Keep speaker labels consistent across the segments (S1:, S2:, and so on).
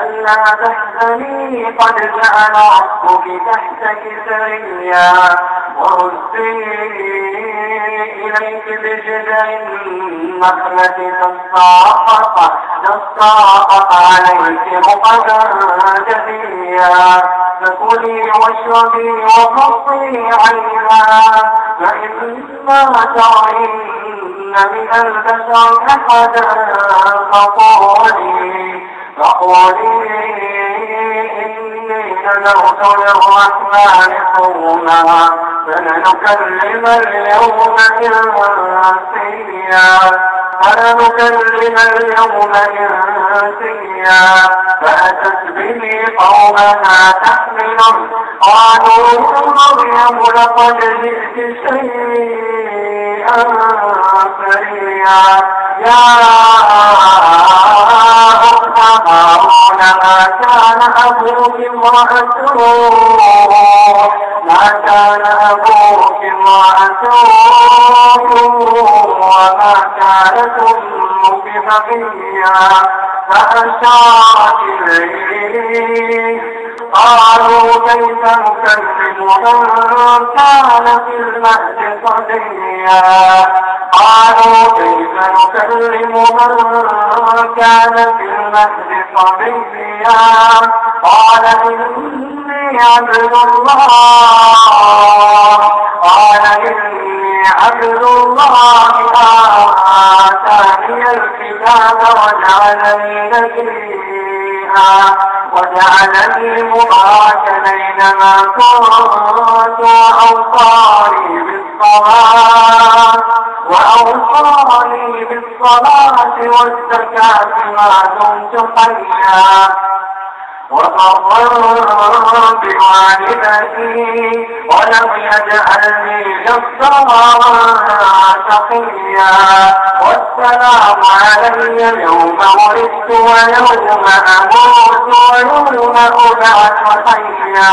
S1: ألا تحزني قد جعل ربك تحتك سريا وهزي إليك بجذع النخلة تساقط تساقط عليك رقدا جديا. فكلي واشربي وقصي عينا. فإما ترين من البشر أحدا فقولي فقولي إني نذرت للرحمن صوما فلنكلم اليوم إنسيا فلنكلم اليوم إنسيا فأتت به قومها تحمله قالوا مريم لقد جئت شيئا فريا يا هارون ما كان أبوك امرأة ما كان أبوك امرأة وما كانت أمك بغيا فأشارت إليه. قالوا كيف نكلم من كان في المهد صبيا قالوا كيف نكلم من كان في المهد صبيا قال إني عبد الله. قال إني عبد الله. آتاني الكتاب وجعلني نبيا. وجعلني مباركا أينما كنت وأوصاني بالصلاة وأوصاني بالصلاة والزكاة ما دمت حيا. وبرا بوالدتي ولم يجعلني جبارا شقيا والسلام علي اليوم ولدت ويوم أموت ويوم ابعث حيا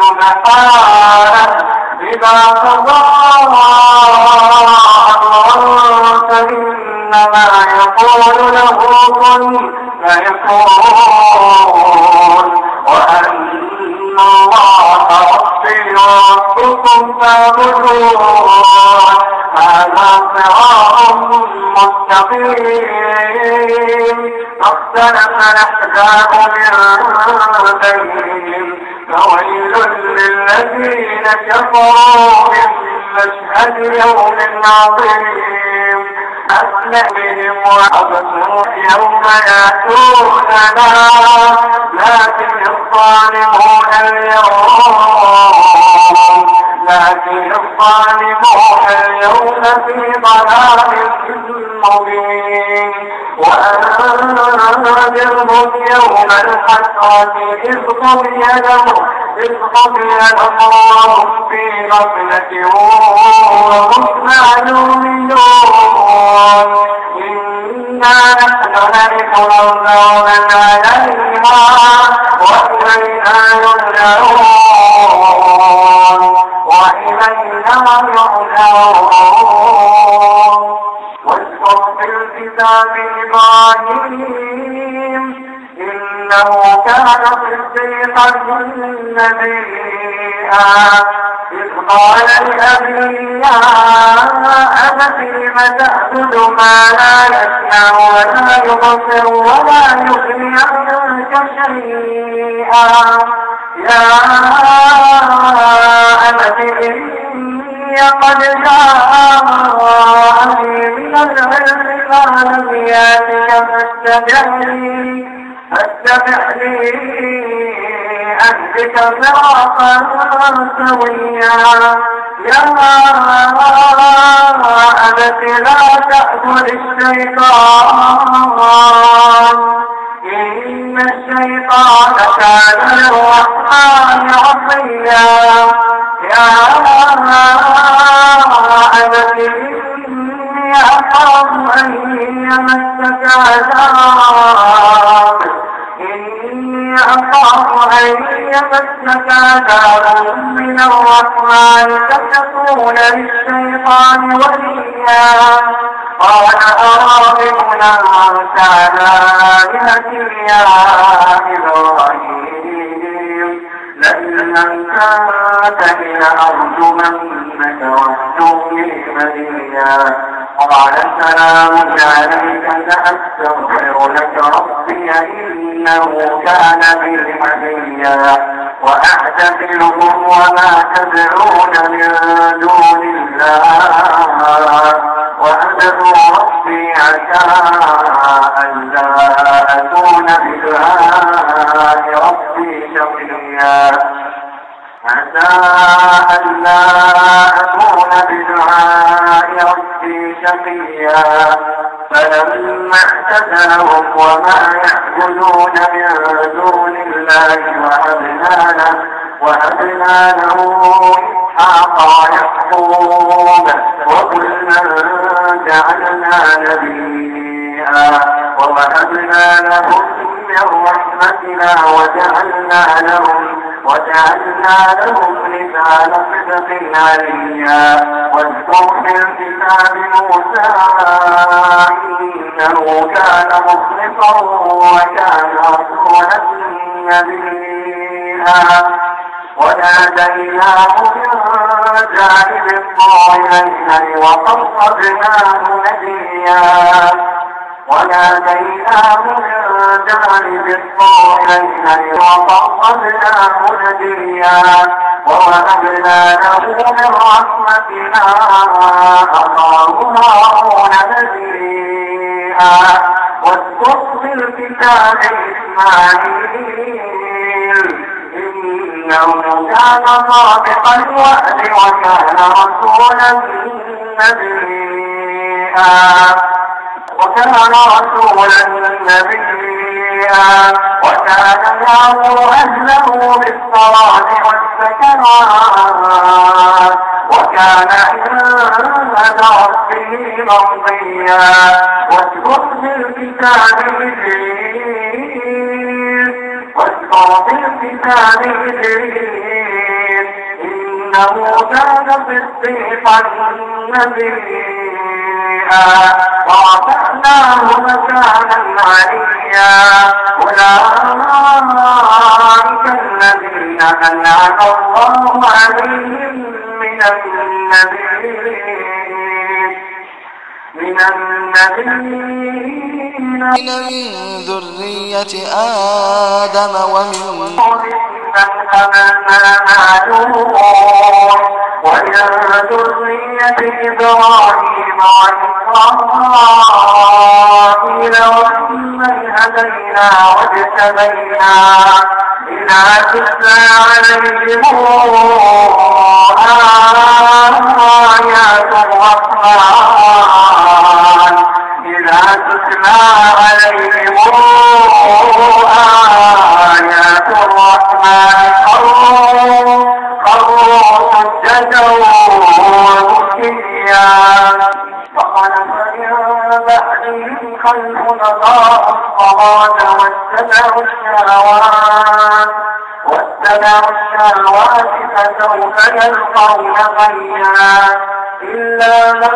S1: سبحانه إذا قضى أمرا فإنما يقول له كن فيكون وأن الله ربي وربكم فاعبدون هذا صراط مستقيم فاختلف الأحزاب من بينهم فويل للذين كفروا من مشهد يوم عظيم. أسمع بهم وأبصر يوم يأتوننا. لكن الظالمون اليوم لكن الظالمون اليوم في ضلال مبين وأنذرهم يوم الحسرة إذ قضي لهم إذ قضي الأمر في غفلة وهم معلومون إنا نحن نرث الأرض ومن عليها وإلينا يرجعون. وإلينا يرجعون واذكر في الكتاب إبراهيم إنه كان صديقا نبيا قال لأبيه يا أبت لم تأكل ما لا يسمع ولا يبصر ولا يغني عنك شيئا؟ يا أبت إني قد جاءني من العلم ما لم يأتك فاتبعني فاتبعني. أهدك صراطا سويا يا أبت لا تأكل الشيطان إن الشيطان كان للرحمن عصيا يا أبت إني أخاف أن يمسك عذاب إني أخاف أن يمسك عذاب من الرحمن فتكون للشيطان وليا قال أراغب أنت على آلهتي يا إبراهيم لئن أنتهي لأرجمنك واهجرني مليا قال سلام عليك سأستغفر لك ربي إنه كان بي حفيا وأعتزلهم وما تدعون من دون الله وأدعو ربي عسى ألا أكون بدعاء ربي شقيا عسى ألا أكون بدعاء ربي شقيا. فلما اعتزلهم وما يعبدون من دون الله وهبنا له وهبنا له إسحاق ويعقوب وكلا جعلنا نبيا. ووهبنا لهم من وجعلنا لهم وجعلنا لهم لسان صدق عليا واذكر في الكتاب موسى إنه كان مخلصا وكان رسولا نبيا. وناديناه من جانب الطور الايمن وقربناه نجيا. وناديناه من جانب الطور الايمن وقربناه نجيا ووهبنا له من رحمتنا اخاه هارون نبيا واذكر في الكتاب اسماعيل إنه كان صادق الوعد وكان رسولا نبيا وكان رسولا نبيا. وكان يأمر أهله بالصلاة والزكاة وكان عند ربه مرضيا. واذكر في واذكر في الكتاب إدريس إنه كان صديقا نبيا. ورفعناه مكانا عليا. أولئك الذين أنعم الله عليهم من النبيين. من النبيين.
S2: من ذرية آدم ومن
S1: ومن ذرية إبراهيم وإسرائيل وممن هدينا واجتبينا إذا تتلى عليهم آيات الرحمن إذا تتلى عليهم آيات الرحمن خروا خروا سجدا وبكيا فخلف من بعدهم خلف أضاعوا الصلاة واتبعوا الشهوات واتبعوا الشهوات فسوف يلقون غيا إلا من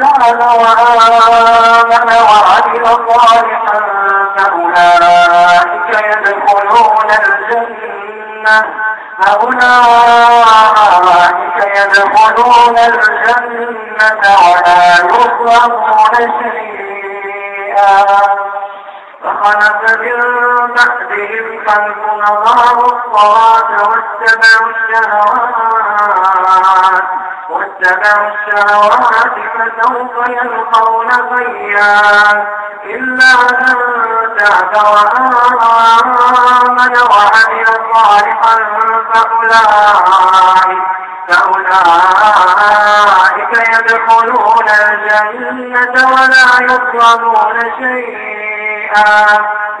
S1: تاب وآمن وعمل صالحا فأولئك يدخلون الجنة. فأولئك يدخلون الجنة ولا يظلمون شيئا. فخلف من بعدهم خلف نظروا الصلاة واتبعوا الشهوات. واتبعوا الشهوات فسوف يلقون غيا إلا من تاب وآمن وعمل صالحا فأولئك فأولئك يدخلون الجنة ولا يظلمون شيئا.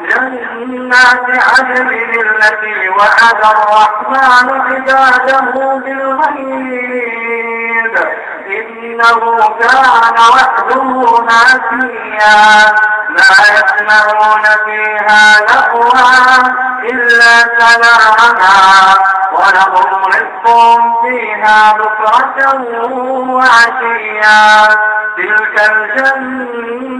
S1: جنات عدن التي وعد الرحمن عباده بالغيب. إنه كان وحده ماسيا لا يسمعون فيها لقوا إلا سلاما. ولهم رزق فيها بكرة وعشيا. تلك الجنة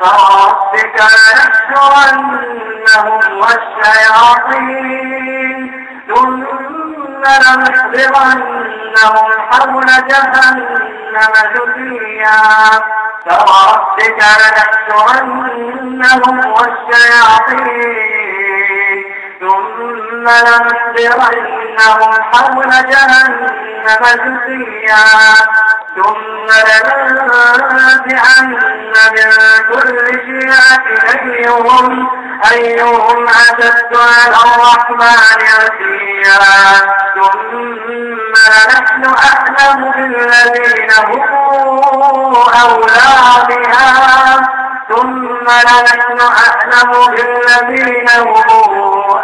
S1: فربك لنحشرنهم والشياطين ثم لنحضرنهم حول جهنم جثيا فربك لنحشرنهم والشياطين ثم لنحضرنهم حول جهنم جثيا ثم لننزعن من كل شيعة أيهم أيهم أشد على الرحمن عتيا. ثم لنحن أعلم بالذين هم أولى بها ثم لنحن أعلم بالذين هم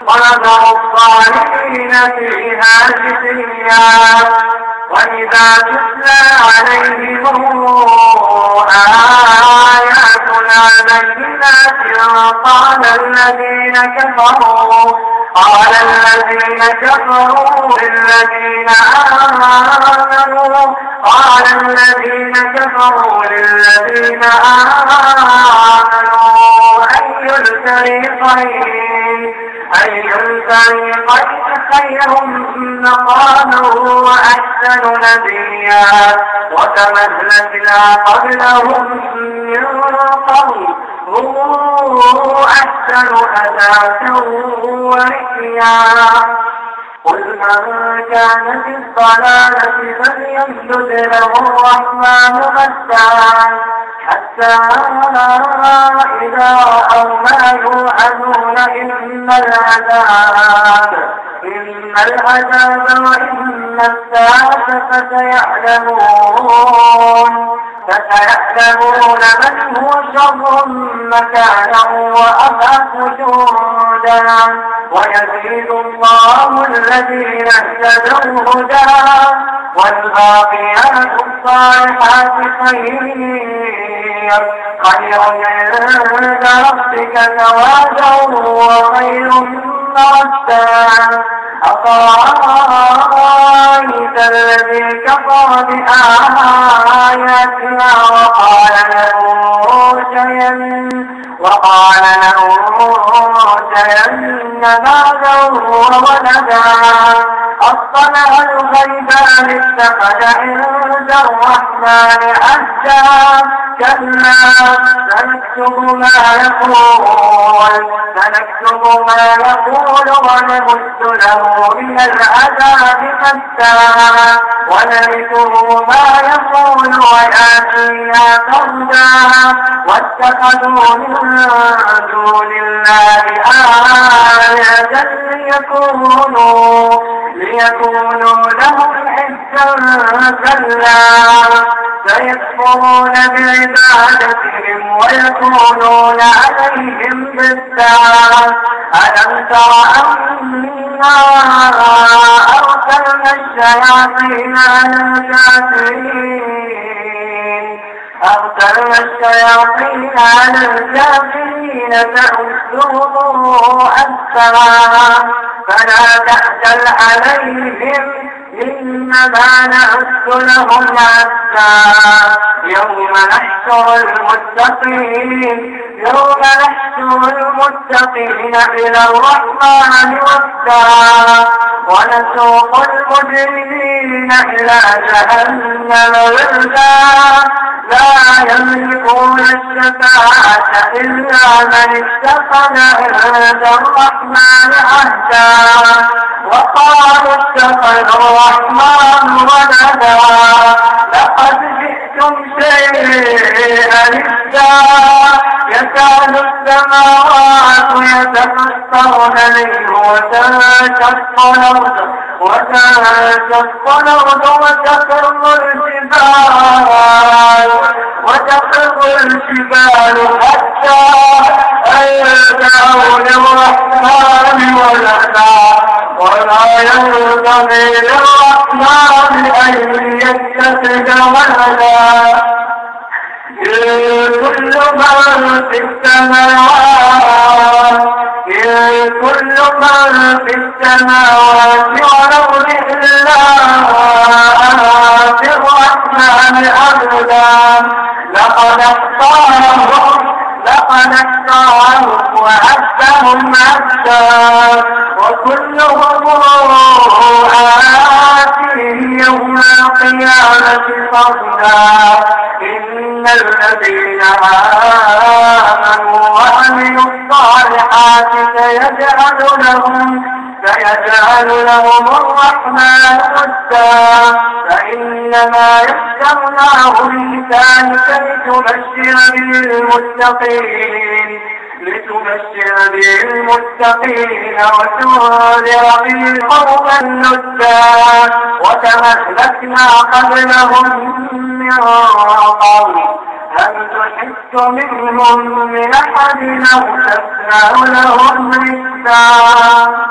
S1: ونذر الظالمين فيها جثيا وإذا تتلى عليهم آياتنا بينات قال الذين كفروا قال الذين كفروا للذين آمنوا قال الذين كفروا للذين آمنوا أي الفريقين أي الفريقين خير مقاما وأحسن نبيا وكما قبلهم من قبل هم أحسن أثاثا ورئيا قل من كان في الضلالة فليمدد له الرحمن مدا حتى إذا رأوا ما يوعدون إما العذاب. إما العذاب وإما الساعة فسيعلمون. فسيعلمون من هو شر مكانا وأضعف جندا ويزيد الله الذين اهتدوا هدى. والباقيات الصالحات خير. خير عند ربك ثوابا وخير مردا أفرأيت الذي كفر بآياتنا وقال لأوتين وقال لأوتين مالا وولدا أطلع الغيب أم اتخذ عند الرحمن عهدا. كلا سنكتب ما يقول سنكتب ما يقول ونمد له من العذاب مدا. ونرثه ما يقول وياتينا فردا. واتخذوا من دون الله آية ليكونوا ليكونوا لهم حجا كلا فيكفرون بعبادتهم ويكونون عليهم ضدا. ألم تر أنا أرسلنا الشياطين على الكافرين؟ أرسلنا الشياطين على الكافرين تأسهم أكثرا فلا تأجل عليهم إنما نعد لهم عدا يوم نحشر المتقين يوم نحشر المتقين إلى الرحمن وفدا ونسوق المجرمين إلى جهنم وردا لا يملكون الشفاعة إلا من اتخذ عند الرحمن عهدا وقالوا اتخذ الرحمن ولدا جئتم شيئا يكاد السماوات يتفطرن منه وتنشق الأرض وتنشق الأرض وتخر الجبال وتخر الجبال حتى أن للرحمن ولدا. ولا ينبغي للرحمن أن يتخذ ولدا. كل من في السماوات كل من في السماوات والأرض إلا آتي الرحمن عبدا لقد اختارهم لقد اختارهم وعدهم عدا وكلهم آتيه يوم القيامة فردا. إن الذين آمنوا وعملوا الصالحات سيجعل لهم سيجعل لهم الرحمن ودا فإنما يسرناه بلسانك لتبشر به المتقين لتبشر به المتقين وتنذر به قوما ندا وكما أهلكنا قبلهم من هل تحس منهم من أحد أو تسمع لهم رسا